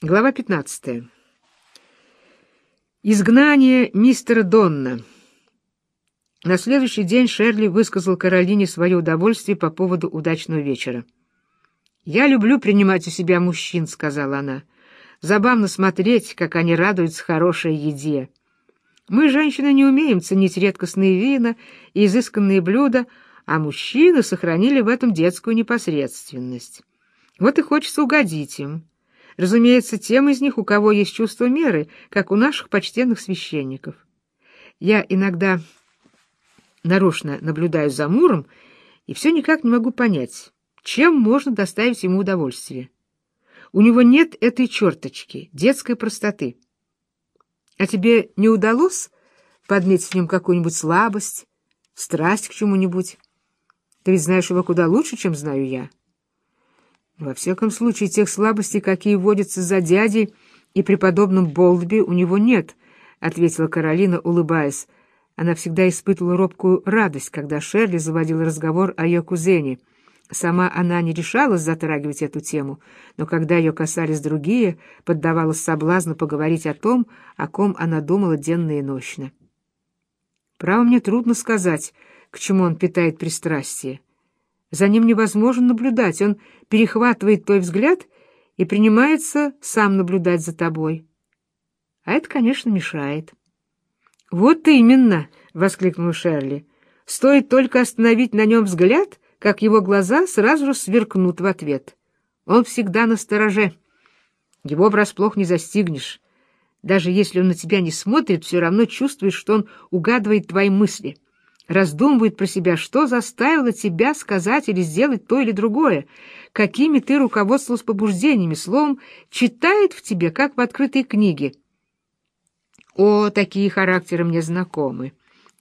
Глава 15. Изгнание мистера Донна. На следующий день Шерли высказал Каролине свое удовольствие по поводу удачного вечера. «Я люблю принимать у себя мужчин», — сказала она. «Забавно смотреть, как они радуются хорошей еде. Мы, женщины, не умеем ценить редкостные вина и изысканные блюда, а мужчины сохранили в этом детскую непосредственность. Вот и хочется угодить им». Разумеется, тем из них, у кого есть чувство меры, как у наших почтенных священников. Я иногда нарочно наблюдаю за Муром и все никак не могу понять, чем можно доставить ему удовольствие. У него нет этой черточки, детской простоты. А тебе не удалось подметить в нем какую-нибудь слабость, страсть к чему-нибудь? Ты ведь знаешь его куда лучше, чем знаю я. Во всяком случае, тех слабостей, какие водятся за дядей и преподобным Болдби, у него нет, — ответила Каролина, улыбаясь. Она всегда испытывала робкую радость, когда Шерли заводил разговор о ее кузене. Сама она не решалась затрагивать эту тему, но когда ее касались другие, поддавалась соблазну поговорить о том, о ком она думала денно и нощно. Право мне трудно сказать, к чему он питает пристрастие. За ним невозможно наблюдать. Он перехватывает твой взгляд и принимается сам наблюдать за тобой. А это, конечно, мешает. «Вот именно!» — воскликнул Шерли. «Стоит только остановить на нем взгляд, как его глаза сразу же сверкнут в ответ. Он всегда на стороже. Его врасплох не застигнешь. Даже если он на тебя не смотрит, все равно чувствуешь, что он угадывает твои мысли» раздумывает про себя, что заставило тебя сказать или сделать то или другое, какими ты руководствовался побуждениями, словом, читает в тебе, как в открытой книге. О, такие характеры мне знакомы,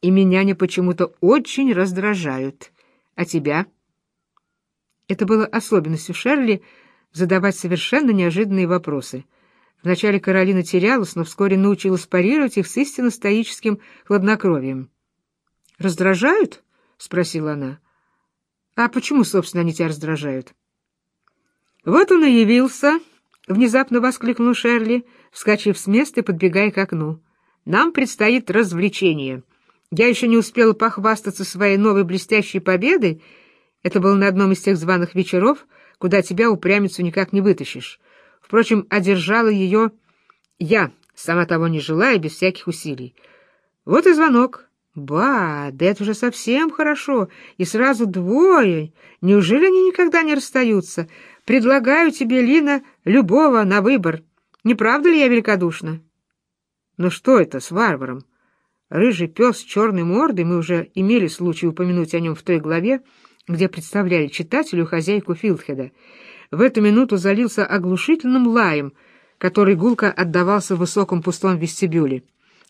и меня они почему-то очень раздражают. А тебя? Это было особенностью Шерли задавать совершенно неожиданные вопросы. Вначале Каролина терялась, но вскоре научилась парировать их с истинно стоическим хладнокровием. «Раздражают?» — спросила она. «А почему, собственно, они тебя раздражают?» «Вот он и явился!» — внезапно воскликнул Шерли, вскочив с места и подбегая к окну. «Нам предстоит развлечение. Я еще не успела похвастаться своей новой блестящей победой. Это было на одном из тех званых вечеров, куда тебя упрямицу никак не вытащишь. Впрочем, одержала ее я, сама того не желая, без всяких усилий. Вот и звонок». Ба, да это уже совсем хорошо, и сразу двое. Неужели они никогда не расстаются? Предлагаю тебе, Лина, любого на выбор. Не правда ли я великодушна? Ну что это с варваром? Рыжий пес с черной мордой, мы уже имели случай упомянуть о нем в той главе, где представляли читателю хозяйку Филдхеда. В эту минуту залился оглушительным лаем, который гулко отдавался в высоком пустом вестибюле.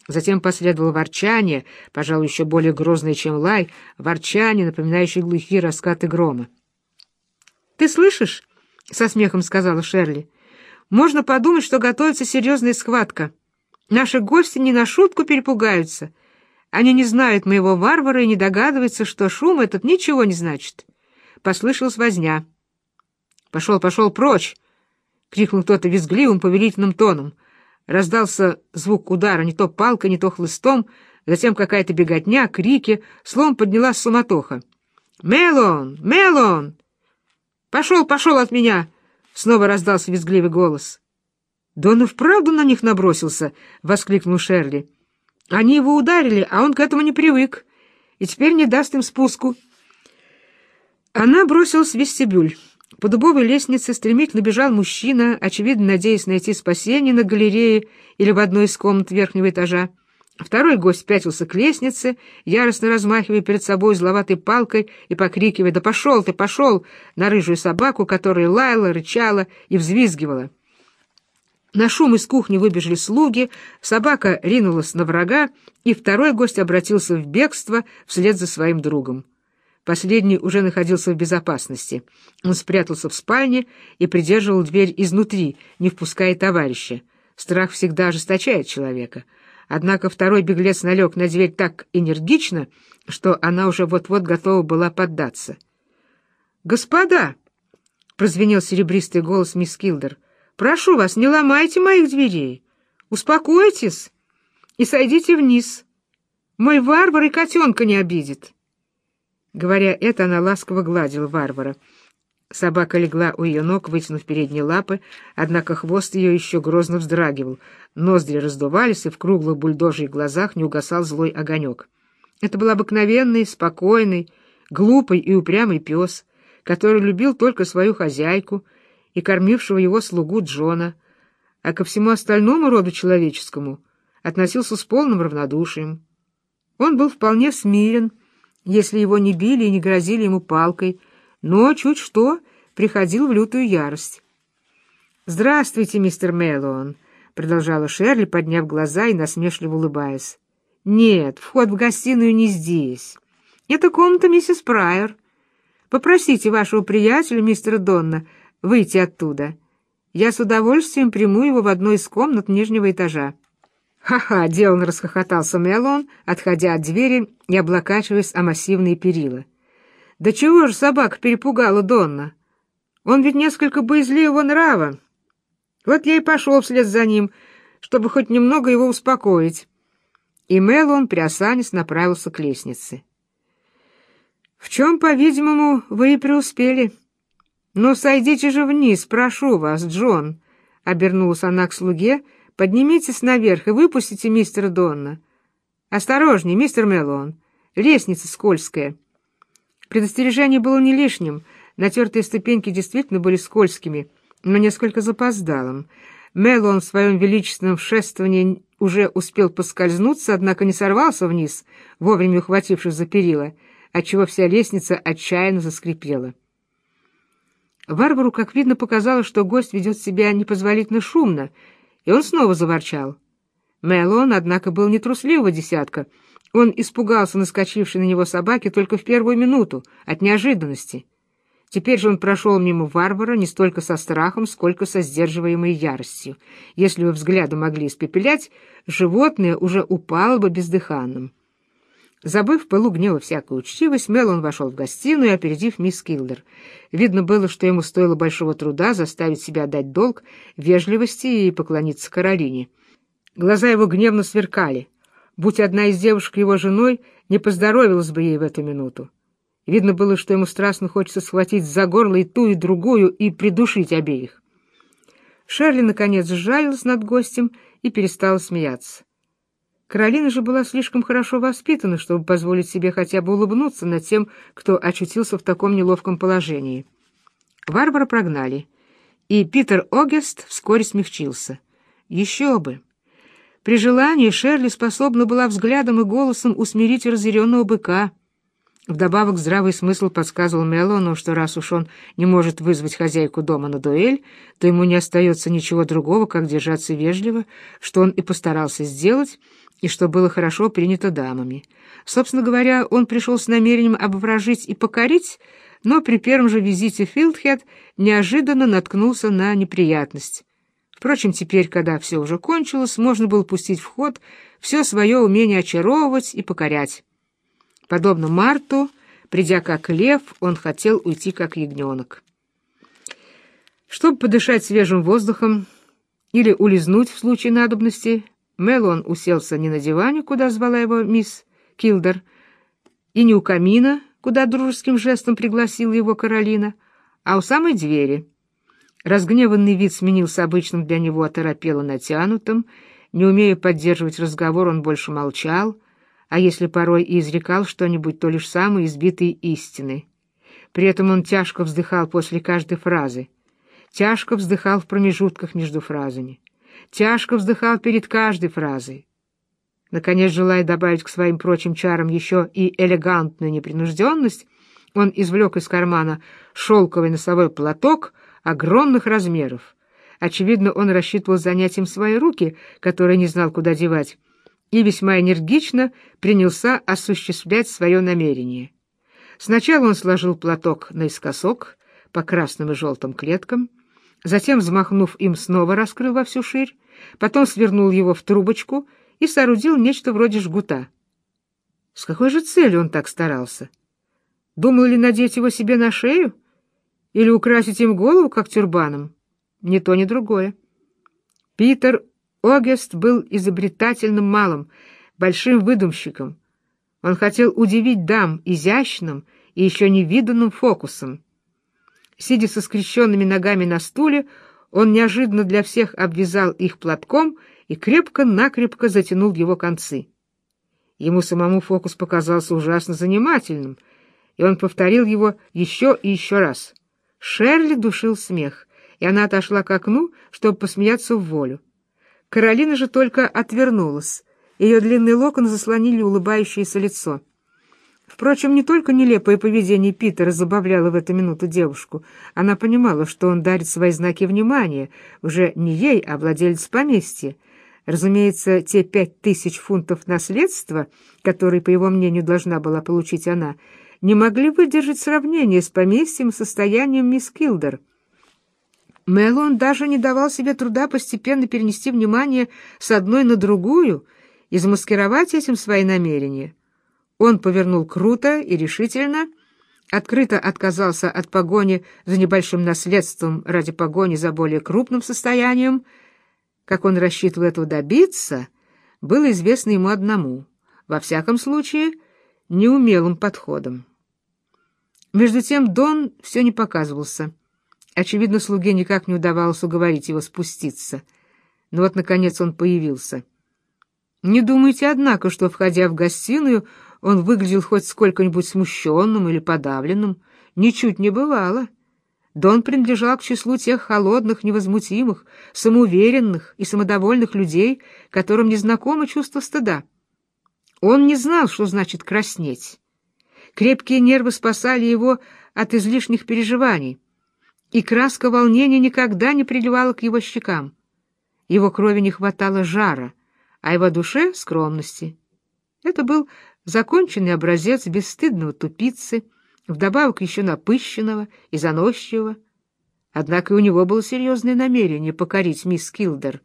Затем последовало ворчание, пожалуй, еще более грозное, чем лай, ворчание, напоминающее глухие раскаты грома. «Ты слышишь?» — со смехом сказала Шерли. «Можно подумать, что готовится серьезная схватка. Наши гости не на шутку перепугаются. Они не знают моего варвара и не догадываются, что шум этот ничего не значит». Послышалась возня. «Пошел, пошел прочь!» — крикнул кто-то визгливым повелительным тоном — Раздался звук удара не то палкой, не то хлыстом, затем какая-то беготня, крики, словом поднялась суматоха. «Мелон! Мелон! Пошел, пошел от меня!» Снова раздался визгливый голос. «Да он и вправду на них набросился!» — воскликнул Шерли. «Они его ударили, а он к этому не привык, и теперь не даст им спуску». Она бросилась в вестибюль. По дубовой лестнице стремительно бежал мужчина, очевидно, надеясь найти спасение на галерее или в одной из комнат верхнего этажа. Второй гость пятился к лестнице, яростно размахивая перед собой зловатой палкой и покрикивая «Да пошел ты, пошел!» на рыжую собаку, которая лаяла, рычала и взвизгивала. На шум из кухни выбежали слуги, собака ринулась на врага, и второй гость обратился в бегство вслед за своим другом. Последний уже находился в безопасности. Он спрятался в спальне и придерживал дверь изнутри, не впуская товарища. Страх всегда ожесточает человека. Однако второй беглец налег на дверь так энергично, что она уже вот-вот готова была поддаться. «Господа!» — прозвенел серебристый голос мисс Килдер. Прошу вас, не ломайте моих дверей. Успокойтесь и сойдите вниз. Мой варвар и котенка не обидит. Говоря это, она ласково гладила варвара. Собака легла у ее ног, вытянув передние лапы, однако хвост ее еще грозно вздрагивал, ноздри раздувались, и в круглых бульдожьих глазах не угасал злой огонек. Это был обыкновенный, спокойный, глупый и упрямый пес, который любил только свою хозяйку и кормившего его слугу Джона, а ко всему остальному роду человеческому относился с полным равнодушием. Он был вполне смирен, если его не били и не грозили ему палкой, но чуть что приходил в лютую ярость. «Здравствуйте, мистер Мэллоун», — продолжала Шерли, подняв глаза и насмешливо улыбаясь. «Нет, вход в гостиную не здесь. Это комната миссис Прайер. Попросите вашего приятеля, мистера Донна, выйти оттуда. Я с удовольствием приму его в одной из комнат нижнего этажа». «Ха-ха!» — деланно расхохотался Мэллоун, отходя от двери и облокачиваясь о массивные перила. Да чего же собака перепугала Донна? Он ведь несколько боязливого нрава. Вот я и пошел вслед за ним, чтобы хоть немного его успокоить. И Мэллоун, приосанясь, направился к лестнице. «В чем, по-видимому, вы и преуспели?» «Ну, сойдите же вниз, прошу вас, Джон!» — обернулась она к слуге. «Поднимитесь наверх и выпустите мистера Донна. Осторожней, мистер Мэллоун, лестница скользкая». Предостережение было не лишним. Натертые ступеньки действительно были скользкими, но несколько запоздалым. Мелон в своем величественном шествовании уже успел поскользнуться, однако не сорвался вниз, вовремя ухватившись за перила, отчего вся лестница отчаянно заскрипела. Варвару, как видно, показалось, что гость ведет себя непозволительно шумно, и он снова заворчал. Мелон, однако, был нетрусливого десятка — он испугался наскочившей на него собаки только в первую минуту, от неожиданности. Теперь же он прошел мимо варвара не столько со страхом, сколько со сдерживаемой яростью. Если бы взгляды могли испепелять, животное уже упало бы бездыханным. Забыв в пылу гнева всякую учтивость, Мелон вошел в гостиную, опередив мисс Килдер. Видно было, что ему стоило большого труда заставить себя дать долг вежливости и поклониться Каролине. Глаза его гневно сверкали — Будь одна из девушек его женой, не поздоровилась бы ей в эту минуту. Видно было, что ему страстно хочется схватить за горло и ту, и другую, и придушить обеих. Шерли, наконец, сжалилась над гостем и перестала смеяться. Каролина же была слишком хорошо воспитана, чтобы позволить себе хотя бы улыбнуться над тем, кто очутился в таком неловком положении. Варвара прогнали, и Питер Огест вскоре смягчился. Еще бы! При желании Шерли способна была взглядом и голосом усмирить разъяренного быка. Вдобавок здравый смысл подсказывал Мелону, что раз уж он не может вызвать хозяйку дома на дуэль, то ему не остается ничего другого, как держаться вежливо, что он и постарался сделать, и что было хорошо принято дамами. Собственно говоря, он пришел с намерением обворожить и покорить, но при первом же визите Филдхед неожиданно наткнулся на неприятность. Впрочем, теперь, когда все уже кончилось, можно было пустить в ход все свое умение очаровывать и покорять. Подобно Марту, придя как лев, он хотел уйти как ягненок. Чтобы подышать свежим воздухом или улизнуть в случае надобности, Мелон уселся не на диване, куда звала его мисс Килдер, и не у камина, куда дружеским жестом пригласила его Каролина, а у самой двери — Разгневанный вид сменился обычным для него оторопело натянутым, не умея поддерживать разговор, он больше молчал, а если порой и изрекал что-нибудь, то лишь самые избитые истины. При этом он тяжко вздыхал после каждой фразы, тяжко вздыхал в промежутках между фразами, тяжко вздыхал перед каждой фразой. Наконец, желая добавить к своим прочим чарам еще и элегантную непринужденность, он извлек из кармана шелковый носовой платок — огромных размеров. Очевидно, он рассчитывал занять им свои руки, которые не знал, куда девать, и весьма энергично принялся осуществлять свое намерение. Сначала он сложил платок наискосок по красным и желтым клеткам, затем, взмахнув им, снова раскрыл во всю ширь, потом свернул его в трубочку и соорудил нечто вроде жгута. С какой же целью он так старался? Думал ли надеть его себе на шею? или украсить им голову, как тюрбаном. ни то, ни другое. Питер Огест был изобретательным малым, большим выдумщиком. Он хотел удивить дам изящным и еще невиданным фокусом. Сидя со скрещенными ногами на стуле, он неожиданно для всех обвязал их платком и крепко-накрепко затянул его концы. Ему самому фокус показался ужасно занимательным, и он повторил его еще и еще раз. Шерли душил смех, и она отошла к окну, чтобы посмеяться в волю. Каролина же только отвернулась. Ее длинные локоны заслонили улыбающееся лицо. Впрочем, не только нелепое поведение Питера забавляло в эту минуту девушку. Она понимала, что он дарит свои знаки внимания, уже не ей, а владелец поместья. Разумеется, те пять тысяч фунтов наследства, которые, по его мнению, должна была получить она, не могли выдержать сравнение с поместьем и состоянием мисс Килдер. Мэллоун даже не давал себе труда постепенно перенести внимание с одной на другую и замаскировать этим свои намерения. Он повернул круто и решительно, открыто отказался от погони за небольшим наследством ради погони за более крупным состоянием. Как он рассчитывал этого добиться, было известно ему одному, во всяком случае, неумелым подходом. Между тем Дон все не показывался. Очевидно, слуге никак не удавалось уговорить его спуститься. Но вот, наконец, он появился. Не думайте, однако, что, входя в гостиную, он выглядел хоть сколько-нибудь смущенным или подавленным. Ничуть не бывало. Дон принадлежал к числу тех холодных, невозмутимых, самоуверенных и самодовольных людей, которым не знакомо чувство стыда. Он не знал, что значит краснеть. Крепкие нервы спасали его от излишних переживаний, и краска волнения никогда не приливала к его щекам. Его крови не хватало жара, а его душе — скромности. Это был законченный образец бесстыдного тупицы, вдобавок еще напыщенного и заносчивого. Однако у него было серьезное намерение покорить мисс Килдер,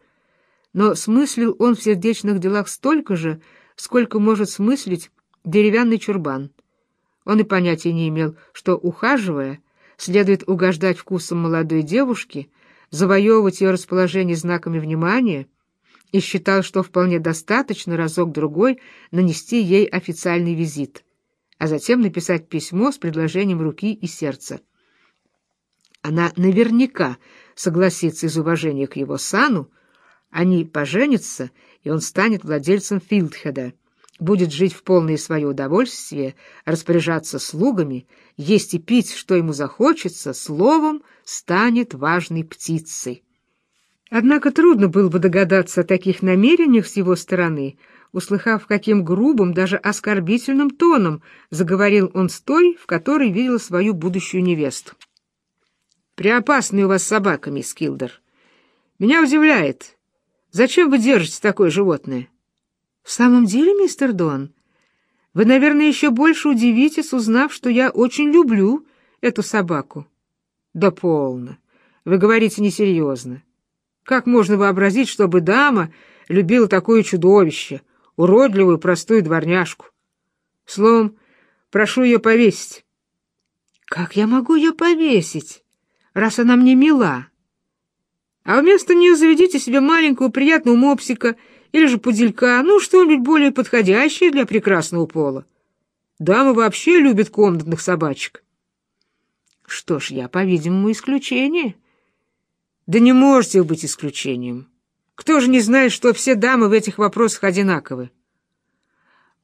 но смыслил он в сердечных делах столько же, сколько может смыслить деревянный чурбан. Он и понятия не имел, что, ухаживая, следует угождать вкусам молодой девушки, завоевывать ее расположение знаками внимания — и считал, что вполне достаточно разок-другой нанести ей официальный визит, а затем написать письмо с предложением руки и сердца. Она наверняка согласится из уважения к его сану, они поженятся, и он станет владельцем Филдхеда, будет жить в полное свое удовольствие, распоряжаться слугами, есть и пить, что ему захочется, словом, станет важной птицей. Однако трудно было бы догадаться о таких намерениях с его стороны, услыхав, каким грубым, даже оскорбительным тоном заговорил он с той, в которой видел свою будущую невесту. «Преопасная у вас собака, мисс Килдер. Меня удивляет. Зачем вы держите такое животное?» «В самом деле, мистер Дон, вы, наверное, еще больше удивитесь, узнав, что я очень люблю эту собаку». «Да полно. Вы говорите несерьезно. Как можно вообразить, чтобы дама любила такое чудовище, уродливую простую дворняжку? Словом, прошу ее повесить. Как я могу ее повесить, раз она мне мила? А вместо нее заведите себе маленького приятного мопсика или же пуделька, ну, что-нибудь более подходящее для прекрасного пола. Дамы вообще любят комнатных собачек. Что ж, я, по-видимому, исключение. Да не можете быть исключением. Кто же не знает, что все дамы в этих вопросах одинаковы?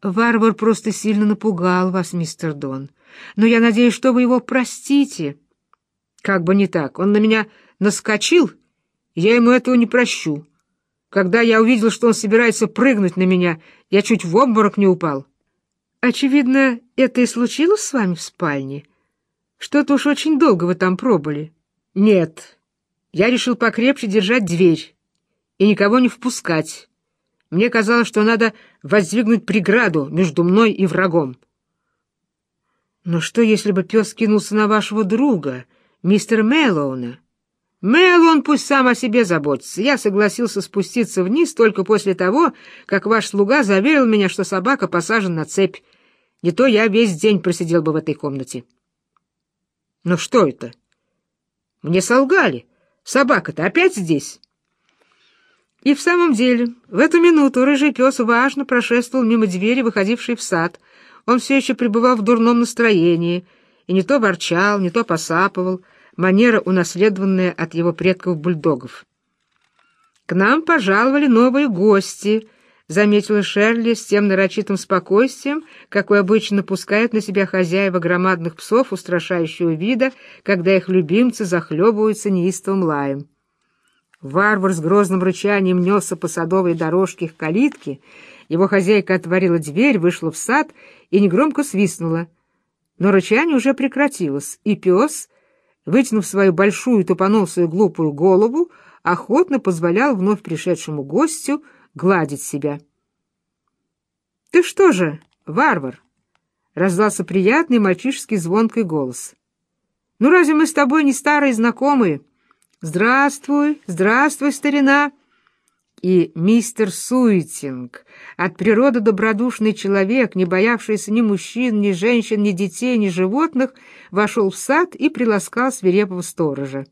Варвар просто сильно напугал вас, мистер Дон. Но я надеюсь, что вы его простите. Как бы не так. Он на меня наскочил, я ему этого не прощу. Когда я увидел, что он собирается прыгнуть на меня, я чуть в обморок не упал. Очевидно, это и случилось с вами в спальне. Что-то уж очень долго вы там пробыли. Нет, я решил покрепче держать дверь и никого не впускать. Мне казалось, что надо воздвигнуть преграду между мной и врагом. Но что, если бы пес кинулся на вашего друга, мистера Мэллоуна? Мэллоун пусть сам о себе заботится. Я согласился спуститься вниз только после того, как ваш слуга заверил меня, что собака посажена на цепь. Не то я весь день просидел бы в этой комнате. Но что это? Мне солгали. Собака-то опять здесь?» И в самом деле, в эту минуту рыжий пес важно прошествовал мимо двери, выходившей в сад. Он все еще пребывал в дурном настроении и не то ворчал, не то посапывал, манера, унаследованная от его предков-бульдогов. «К нам пожаловали новые гости», — заметила Шерли с тем нарочитым спокойствием, какой обычно пускают на себя хозяева громадных псов устрашающего вида, когда их любимцы захлебываются неистовым лаем. Варвар с грозным рычанием несся по садовой дорожке к калитке, его хозяйка отворила дверь, вышла в сад и негромко свистнула. Но рычание уже прекратилось, и пес, вытянув свою большую тупоносую глупую голову, охотно позволял вновь пришедшему гостю гладить себя. — Ты что же, варвар? — раздался приятный мальчишеский звонкий голос. — Ну разве мы с тобой не старые знакомые? — Здравствуй, здравствуй, старина! И мистер Суетинг, от природы добродушный человек, не боявшийся ни мужчин, ни женщин, ни детей, ни животных, вошел в сад и приласкал свирепого сторожа.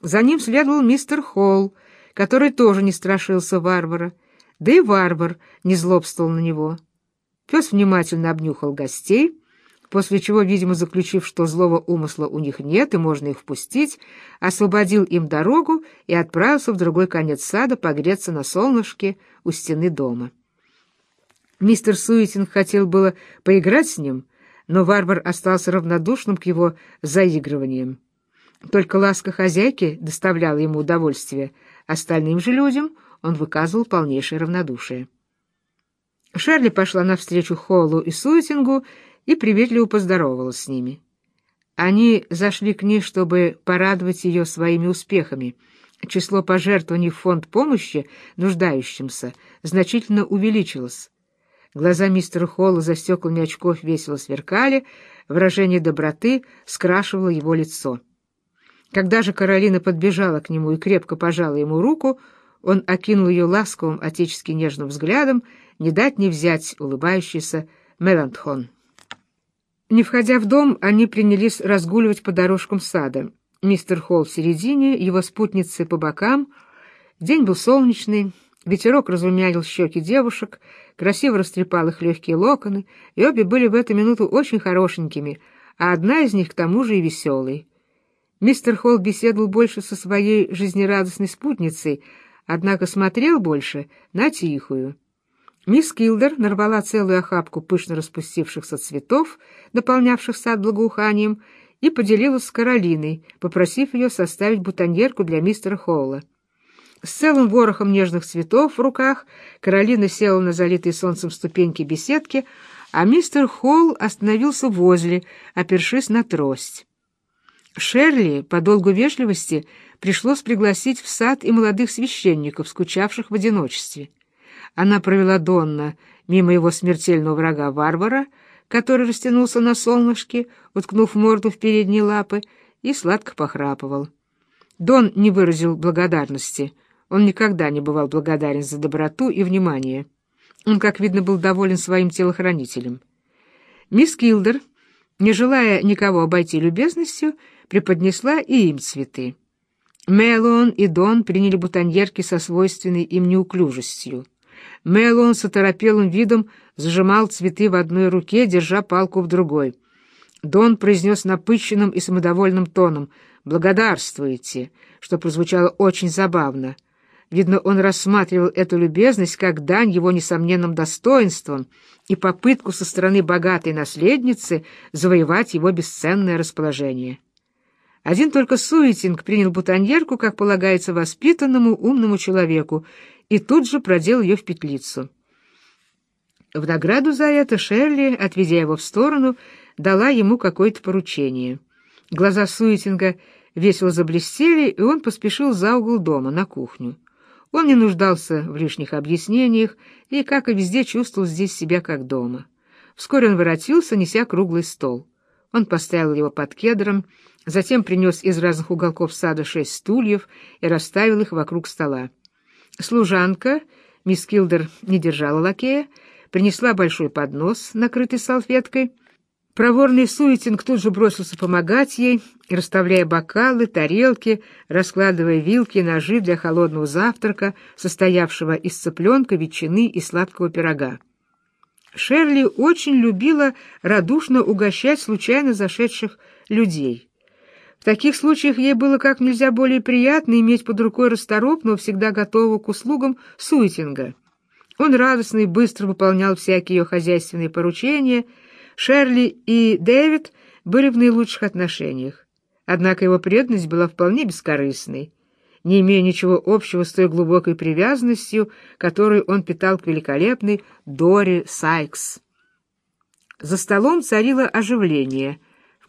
За ним следовал мистер Холл, который тоже не страшился варвара, да и варвар не злобствовал на него. Пес внимательно обнюхал гостей, после чего, видимо, заключив, что злого умысла у них нет и можно их впустить, освободил им дорогу и отправился в другой конец сада погреться на солнышке у стены дома. Мистер Суетин хотел было поиграть с ним, но варвар остался равнодушным к его заигрываниям. Только ласка хозяйки доставляла ему удовольствие, остальным же людям он выказывал полнейшее равнодушие. Шерли пошла навстречу Холлу и Суетингу и приветливо поздоровалась с ними. Они зашли к ней, чтобы порадовать ее своими успехами. Число пожертвований в фонд помощи нуждающимся значительно увеличилось. Глаза мистера Холла за стеклами очков весело сверкали, выражение доброты скрашивало его лицо. Когда же Каролина подбежала к нему и крепко пожала ему руку, он окинул ее ласковым отечески нежным взглядом, не дать не взять улыбающийся Мелантхон. Не входя в дом, они принялись разгуливать по дорожкам сада. Мистер Холл в середине, его спутницы по бокам. День был солнечный, ветерок разрумянил щеки девушек, красиво растрепал их легкие локоны, и обе были в эту минуту очень хорошенькими, а одна из них к тому же и веселой. Мистер Холл беседовал больше со своей жизнерадостной спутницей, однако смотрел больше на тихую. Мисс Килдер нарвала целую охапку пышно распустившихся цветов, наполнявших сад благоуханием, и поделилась с Каролиной, попросив ее составить бутоньерку для мистера Холла. С целым ворохом нежных цветов в руках Каролина села на залитые солнцем ступеньки беседки, а мистер Холл остановился возле, опершись на трость. Шерли, по долгу вежливости, пришлось пригласить в сад и молодых священников, скучавших в одиночестве. Она провела Донна мимо его смертельного врага-варвара, который растянулся на солнышке, уткнув морду в передние лапы, и сладко похрапывал. Дон не выразил благодарности. Он никогда не бывал благодарен за доброту и внимание. Он, как видно, был доволен своим телохранителем. Мисс Килдер, не желая никого обойти любезностью, преподнесла и им цветы. Мелон и Дон приняли бутоньерки со свойственной им неуклюжестью. Мэллоун с оторопелым видом зажимал цветы в одной руке, держа палку в другой. Дон произнес напыщенным и самодовольным тоном «Благодарствуйте», что прозвучало очень забавно. Видно, он рассматривал эту любезность как дань его несомненным достоинствам и попытку со стороны богатой наследницы завоевать его бесценное расположение. Один только Суетинг принял бутоньерку, как полагается воспитанному умному человеку, и тут же продел ее в петлицу. В награду за это Шерли, отведя его в сторону, дала ему какое-то поручение. Глаза Суетинга весело заблестели, и он поспешил за угол дома, на кухню. Он не нуждался в лишних объяснениях и, как и везде, чувствовал здесь себя как дома. Вскоре он воротился, неся круглый стол. Он поставил его под кедром, затем принес из разных уголков сада шесть стульев и расставил их вокруг стола. Служанка, мисс Килдер не держала лакея, принесла большой поднос, накрытый салфеткой. Проворный Суетинг тут же бросился помогать ей, расставляя бокалы, тарелки, раскладывая вилки и ножи для холодного завтрака, состоявшего из цыпленка, ветчины и сладкого пирога. Шерли очень любила радушно угощать случайно зашедших людей. В таких случаях ей было как нельзя более приятно иметь под рукой расторопного, всегда готового к услугам Суетинга. Он радостно и быстро выполнял всякие ее хозяйственные поручения — Шерли и Дэвид были в наилучших отношениях, однако его преданность была вполне бескорыстной, не имея ничего общего с той глубокой привязанностью, которую он питал к великолепной Дори Сайкс. За столом царило оживление,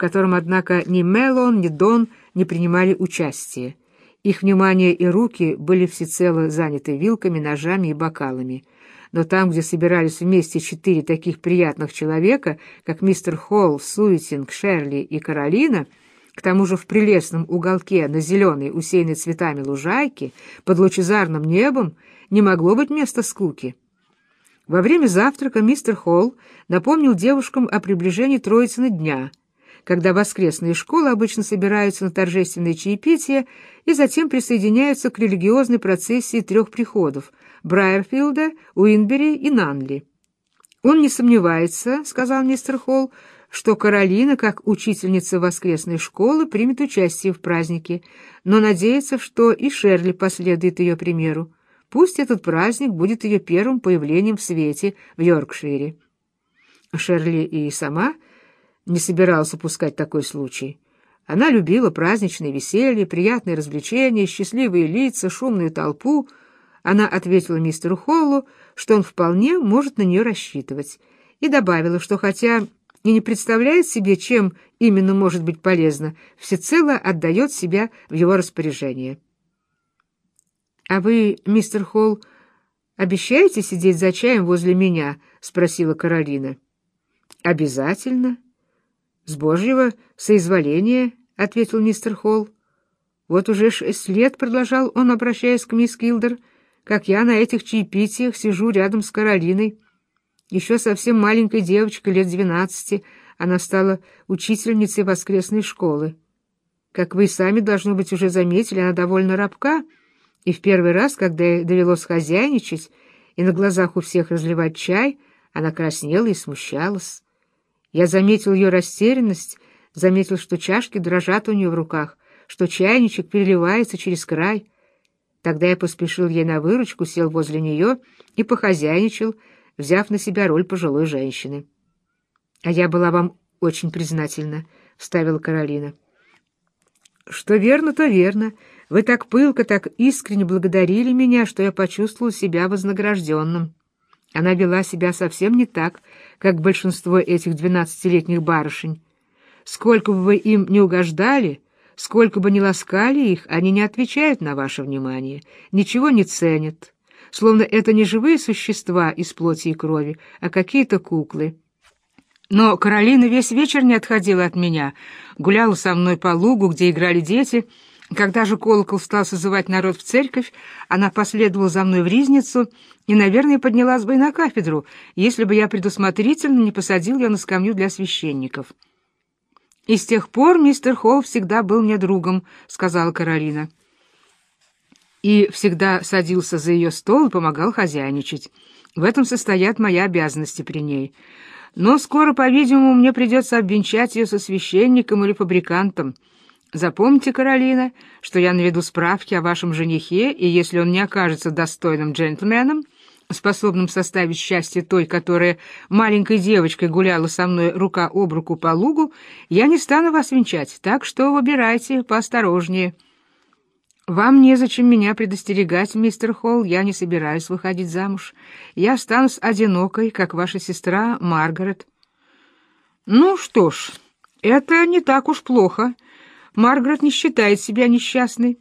котором, однако, ни Мелон, ни Дон не принимали участия. Их внимание и руки были всецело заняты вилками, ножами и бокалами — но там, где собирались вместе четыре таких приятных человека, как мистер Холл, Суетинг, Шерли и Каролина, к тому же в прелестном уголке на зеленой, усеянной цветами лужайке, под лучезарным небом, не могло быть места скуки. Во время завтрака мистер Холл напомнил девушкам о приближении Троицына дня, когда воскресные школы обычно собираются на торжественные чаепития и затем присоединяются к религиозной процессии трех приходов — Брайерфилда, Уинбери и Нанли. «Он не сомневается», — сказал мистер Холл, что Каролина, как учительница воскресной школы, примет участие в празднике, но надеется, что и Шерли последует ее примеру. Пусть этот праздник будет ее первым появлением в свете в Йоркшире. Шерли и сама не собиралась упускать такой случай. Она любила праздничные веселье, приятные развлечения, счастливые лица, шумную толпу — она ответила мистеру Холлу, что он вполне может на нее рассчитывать, и добавила, что хотя и не представляет себе, чем именно может быть полезно, всецело отдает себя в его распоряжение. — А вы, мистер Холл, обещаете сидеть за чаем возле меня? — спросила Каролина. — Обязательно. — С божьего соизволения, — ответил мистер Холл. — Вот уже шесть лет, — продолжал он, обращаясь к мисс Килдер, — как я на этих чаепитиях сижу рядом с Каролиной. Еще совсем маленькой девочкой, лет двенадцати, она стала учительницей воскресной школы. Как вы и сами, должно быть, уже заметили, она довольно рабка, и в первый раз, когда ей довелось хозяйничать и на глазах у всех разливать чай, она краснела и смущалась. Я заметил ее растерянность, заметил, что чашки дрожат у нее в руках, что чайничек переливается через край — Тогда я поспешил ей на выручку, сел возле нее и похозяйничал, взяв на себя роль пожилой женщины. — А я была вам очень признательна, — вставила Каролина. — Что верно, то верно. Вы так пылко, так искренне благодарили меня, что я почувствовал себя вознагражденным. Она вела себя совсем не так, как большинство этих двенадцатилетних барышень. Сколько бы вы им не угождали, Сколько бы ни ласкали их, они не отвечают на ваше внимание, ничего не ценят, словно это не живые существа из плоти и крови, а какие-то куклы. Но Каролина весь вечер не отходила от меня, гуляла со мной по лугу, где играли дети. Когда же колокол стал созывать народ в церковь, она последовала за мной в ризницу и, наверное, поднялась бы и на кафедру, если бы я предусмотрительно не посадил ее на скамью для священников. «И с тех пор мистер Холл всегда был мне другом», — сказала Каролина. «И всегда садился за ее стол и помогал хозяйничать. В этом состоят мои обязанности при ней. Но скоро, по-видимому, мне придется обвенчать ее со священником или фабрикантом. Запомните, Каролина, что я наведу справки о вашем женихе, и если он не окажется достойным джентльменом, способным составить счастье той, которая маленькой девочкой гуляла со мной рука об руку по лугу, я не стану вас венчать, так что выбирайте поосторожнее. Вам незачем меня предостерегать, мистер Холл, я не собираюсь выходить замуж. Я останусь одинокой, как ваша сестра Маргарет. Ну что ж, это не так уж плохо. Маргарет не считает себя несчастной.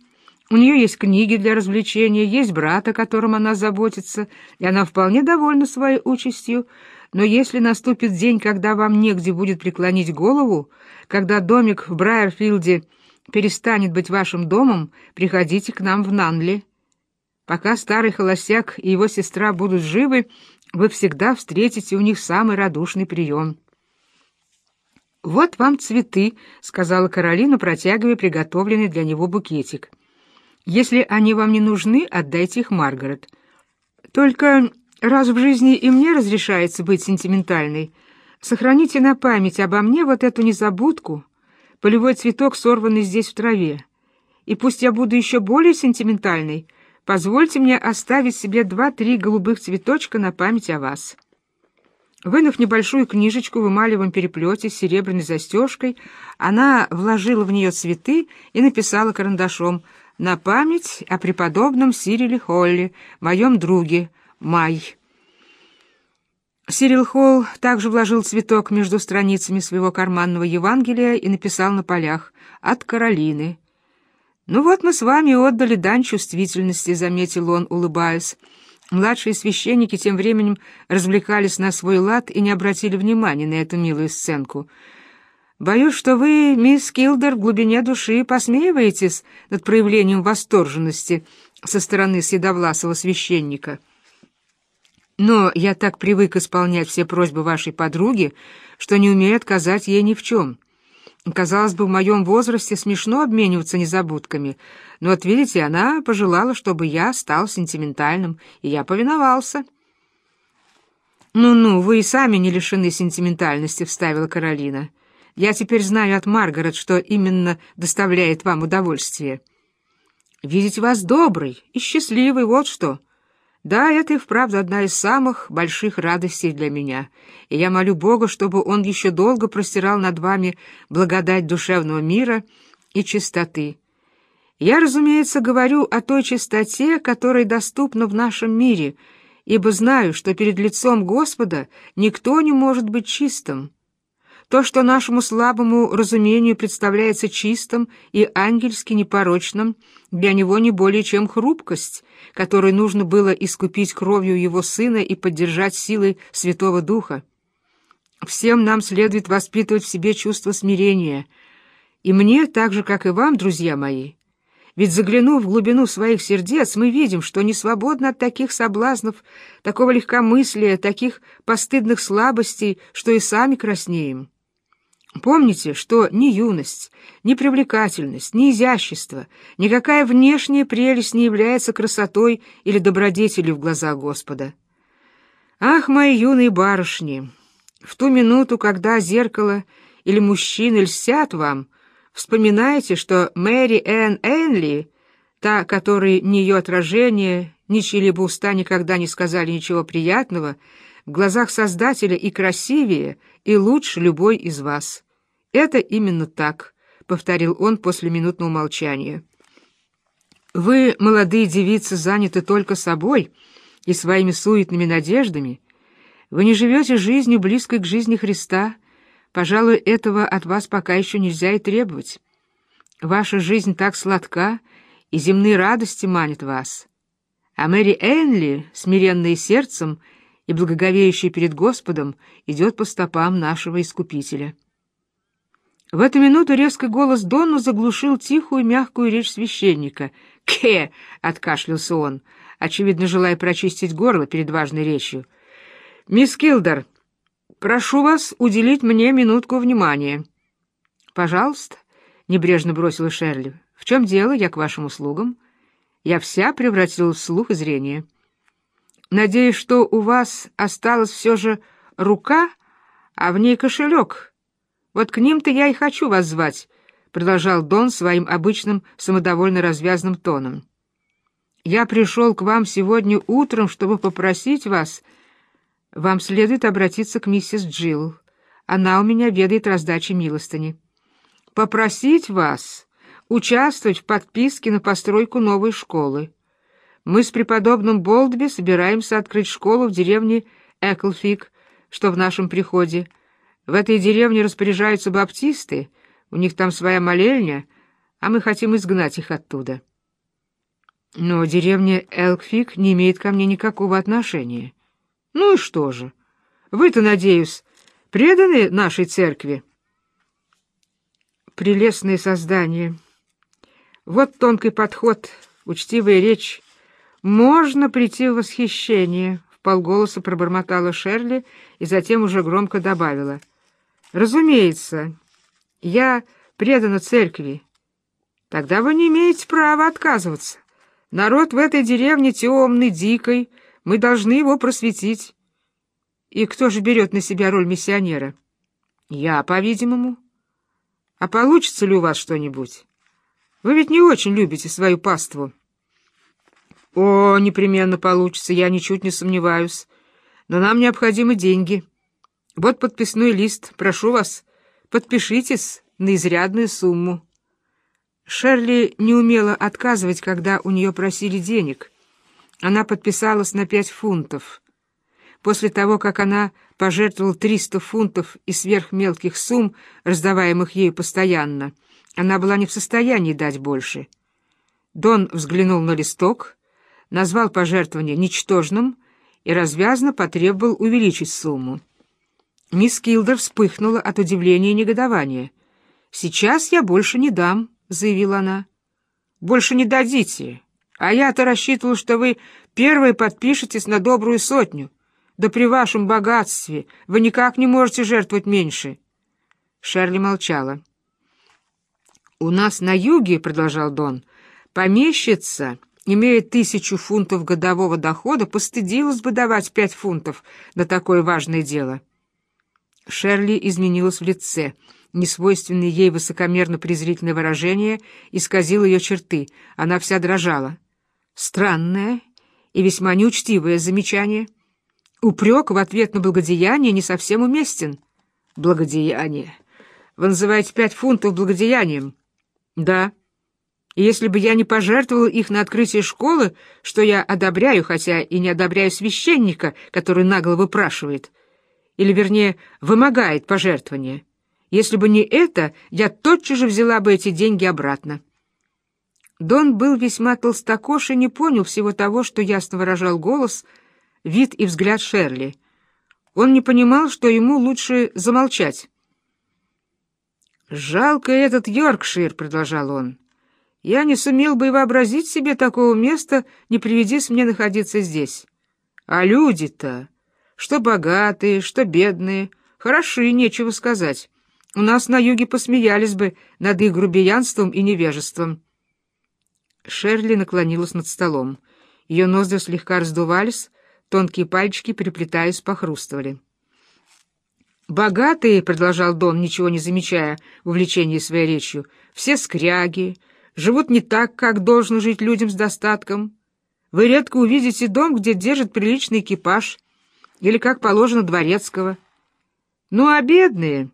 У нее есть книги для развлечения, есть брат, о котором она заботится, и она вполне довольна своей участью. Но если наступит день, когда вам негде будет преклонить голову, когда домик в Брайерфилде перестанет быть вашим домом, приходите к нам в Нанли. Пока старый холостяк и его сестра будут живы, вы всегда встретите у них самый радушный прием». «Вот вам цветы», — сказала Каролина, протягивая приготовленный для него букетик. «Если они вам не нужны, отдайте их Маргарет. Только раз в жизни и мне разрешается быть сентиментальной, сохраните на память обо мне вот эту незабудку, полевой цветок, сорванный здесь в траве. И пусть я буду еще более сентиментальной, позвольте мне оставить себе два-три голубых цветочка на память о вас». Вынув небольшую книжечку в эмалевом переплете с серебряной застежкой, она вложила в нее цветы и написала карандашом «На память о преподобном Сириле Холли, моем друге, Май». Сирил Холл также вложил цветок между страницами своего карманного Евангелия и написал на полях «От Каролины». «Ну вот мы с вами отдали дань чувствительности», — заметил он, улыбаясь. Младшие священники тем временем развлекались на свой лад и не обратили внимания на эту милую сценку. «Боюсь, что вы, мисс Килдер, в глубине души посмеиваетесь над проявлением восторженности со стороны седовласого священника. Но я так привык исполнять все просьбы вашей подруги, что не умею отказать ей ни в чем». Казалось бы, в моем возрасте смешно обмениваться незабудками, но вот видите, она пожелала, чтобы я стал сентиментальным, и я повиновался. «Ну-ну, вы и сами не лишены сентиментальности», — вставила Каролина. «Я теперь знаю от Маргарет, что именно доставляет вам удовольствие. Видеть вас добрый и счастливый, вот что». Да, это и вправду одна из самых больших радостей для меня, и я молю Бога, чтобы Он еще долго простирал над вами благодать душевного мира и чистоты. Я, разумеется, говорю о той чистоте, которая доступна в нашем мире, ибо знаю, что перед лицом Господа никто не может быть чистым. То, что нашему слабому разумению представляется чистым и ангельски непорочным, для него не более чем хрупкость, которую нужно было искупить кровью его сына и поддержать силой Святого Духа. Всем нам следует воспитывать в себе чувство смирения, и мне, так же, как и вам, друзья мои, ведь заглянув в глубину своих сердец, мы видим, что не свободны от таких соблазнов, такого легкомыслия, таких постыдных слабостей, что и сами краснеем. Помните, что ни юность, ни привлекательность, ни изящество, никакая внешняя прелесть не является красотой или добродетелью в глазах Господа. Ах, мои юные барышни! В ту минуту, когда зеркало или мужчины льстят вам, вспоминайте, что Мэри Энн Энли, та, которой ни ее отражение, ни чьи-либо уста никогда не сказали ничего приятного, в глазах Создателя и красивее, и лучше любой из вас. Это именно так, — повторил он после минутного молчания. Вы, молодые девицы, заняты только собой и своими суетными надеждами. Вы не живете жизнью, близкой к жизни Христа. Пожалуй, этого от вас пока еще нельзя и требовать. Ваша жизнь так сладка, и земные радости манят вас. А Мэри Энли, смиренная сердцем, — и благоговеющий перед Господом идет по стопам нашего Искупителя. В эту минуту резкий голос Донну заглушил тихую мягкую речь священника. «Ке!» — откашлялся он, очевидно, желая прочистить горло перед важной речью. «Мисс Килдер, прошу вас уделить мне минутку внимания». «Пожалуйста», — небрежно бросила Шерли. «В чем дело? Я к вашим услугам. Я вся превратилась в слух и зрение». Надеюсь, что у вас осталась все же рука, а в ней кошелек. Вот к ним-то я и хочу вас звать, — продолжал Дон своим обычным самодовольно развязным тоном. Я пришел к вам сегодня утром, чтобы попросить вас... Вам следует обратиться к миссис Джилл. Она у меня ведает раздачей милостыни. Попросить вас участвовать в подписке на постройку новой школы. Мы с преподобным Болдби собираемся открыть школу в деревне Эклфик, что в нашем приходе. В этой деревне распоряжаются баптисты, у них там своя молельня, а мы хотим изгнать их оттуда. Но деревня Элкфик не имеет ко мне никакого отношения. Ну и что же? Вы-то, надеюсь, преданы нашей церкви? Прелестное создание. Вот тонкий подход, учтивая речь, «Можно прийти в восхищение», — в полголоса пробормотала Шерли и затем уже громко добавила. Разумеется, я предана церкви. Тогда вы не имеете права отказываться. Народ в этой деревне темный, дикой, мы должны его просветить. И кто же берет на себя роль миссионера? Я, по-видимому. А получится ли у вас что-нибудь? Вы ведь не очень любите свою паству. О, непременно получится, я ничуть не сомневаюсь. Но нам необходимы деньги. Вот подписной лист, прошу вас, подпишитесь на изрядную сумму. Шерли не умела отказывать, когда у нее просили денег. Она подписалась на пять фунтов. После того, как она пожертвовала триста фунтов и сверх мелких сумм, раздаваемых ею постоянно, она была не в состоянии дать больше. Дон взглянул на листок, назвал пожертвование ничтожным и развязно потребовал увеличить сумму. Мисс Килдер вспыхнула от удивления и негодования. «Сейчас я больше не дам», — заявила она. «Больше не дадите. А я-то рассчитывал, что вы первые подпишетесь на добрую сотню. Да при вашем богатстве вы никак не можете жертвовать меньше». Шерли молчала. «У нас на юге, — продолжал Дон, — помещица, имея тысячу фунтов годового дохода, постыдилась бы давать пять фунтов на такое важное дело». Шерли изменилась в лице. Несвойственное ей высокомерно-презрительное выражение исказило ее черты. Она вся дрожала. Странное и весьма неучтивое замечание. Упрек в ответ на благодеяние не совсем уместен. Благодеяние. Вы называете пять фунтов благодеянием? Да. И если бы я не пожертвовал их на открытие школы, что я одобряю, хотя и не одобряю священника, который нагло выпрашивает, или, вернее, вымогает пожертвования, если бы не это, я тотчас же взяла бы эти деньги обратно. Дон был весьма толстокож и не понял всего того, что ясно выражал голос, вид и взгляд Шерли. Он не понимал, что ему лучше замолчать. «Жалко этот Йоркшир», — продолжал он. «Я не сумел бы и вообразить себе такого места, не приведись мне находиться здесь. А люди-то, что богатые, что бедные, хороши, нечего сказать. У нас на юге посмеялись бы над их грубиянством и невежеством». Шерли наклонилась над столом. Ее ноздри слегка раздувались, тонкие пальчики, переплетаясь, похрустывали. «Богатые», — продолжал Дон, ничего не замечая в увлечении своей речью, — «все скряги, живут не так, как должно жить людям с достатком. Вы редко увидите дом, где держат приличный экипаж, или, как положено, дворецкого. Ну, а бедные...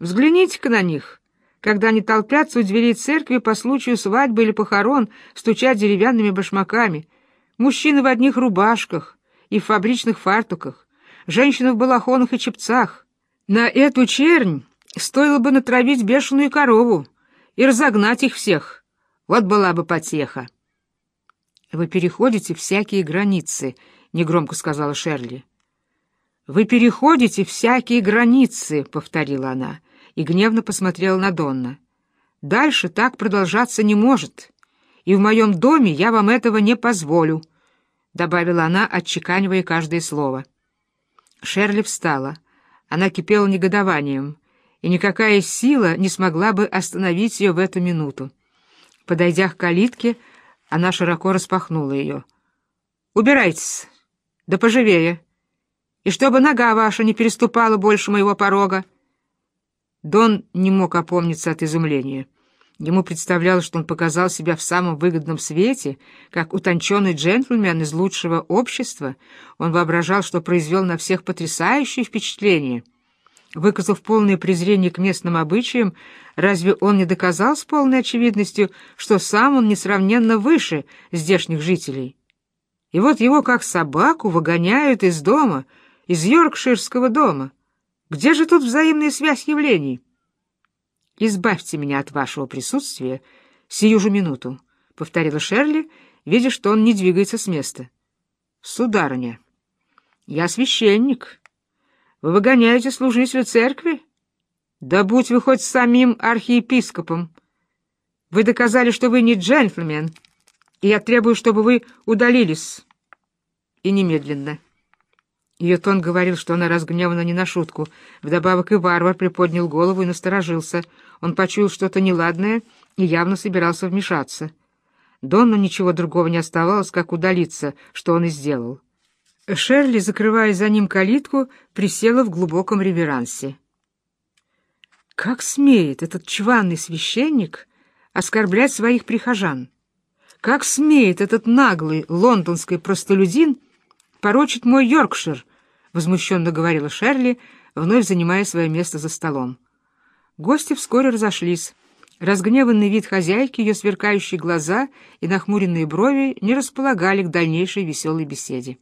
Взгляните-ка на них, когда они толпятся у дверей церкви по случаю свадьбы или похорон, стуча деревянными башмаками. Мужчины в одних рубашках и в фабричных фартуках, женщины в балахонах и чепцах. На эту чернь стоило бы натравить бешеную корову и разогнать их всех. Вот была бы потеха. — Вы переходите всякие границы, — негромко сказала Шерли. — Вы переходите всякие границы, — повторила она, и гневно посмотрела на Донна. — Дальше так продолжаться не может, и в моем доме я вам этого не позволю, — добавила она, отчеканивая каждое слово. Шерли встала. — она кипела негодованием, и никакая сила не смогла бы остановить ее в эту минуту. Подойдя к калитке, она широко распахнула ее. «Убирайтесь! Да поживее! И чтобы нога ваша не переступала больше моего порога!» Дон не мог опомниться от изумления. Ему представлялось, что он показал себя в самом выгодном свете, как утонченный джентльмен из лучшего общества. Он воображал, что произвел на всех потрясающее впечатление. Выказав полное презрение к местным обычаям, разве он не доказал с полной очевидностью, что сам он несравненно выше здешних жителей? И вот его, как собаку, выгоняют из дома, из Йоркширского дома. Где же тут взаимная связь явлений? «Избавьте меня от вашего присутствия сию же минуту», — повторила Шерли, видя, что он не двигается с места. «Сударыня, я священник. Вы выгоняете служителя церкви? Да будь вы хоть самим архиепископом. Вы доказали, что вы не джентльмен, и я требую, чтобы вы удалились. И немедленно». Ее тон говорил, что она разгневана не на шутку. Вдобавок и варвар приподнял голову и насторожился. Он почуял что-то неладное и явно собирался вмешаться. Донну ничего другого не оставалось, как удалиться, что он и сделал. Шерли, закрывая за ним калитку, присела в глубоком реверансе. Как смеет этот чванный священник оскорблять своих прихожан? Как смеет этот наглый лондонский простолюдин порочить мой Йоркшир? Возмущенно говорила Шерли, вновь занимая свое место за столом. Гости вскоре разошлись. Разгневанный вид хозяйки, ее сверкающие глаза и нахмуренные брови не располагали к дальнейшей веселой беседе.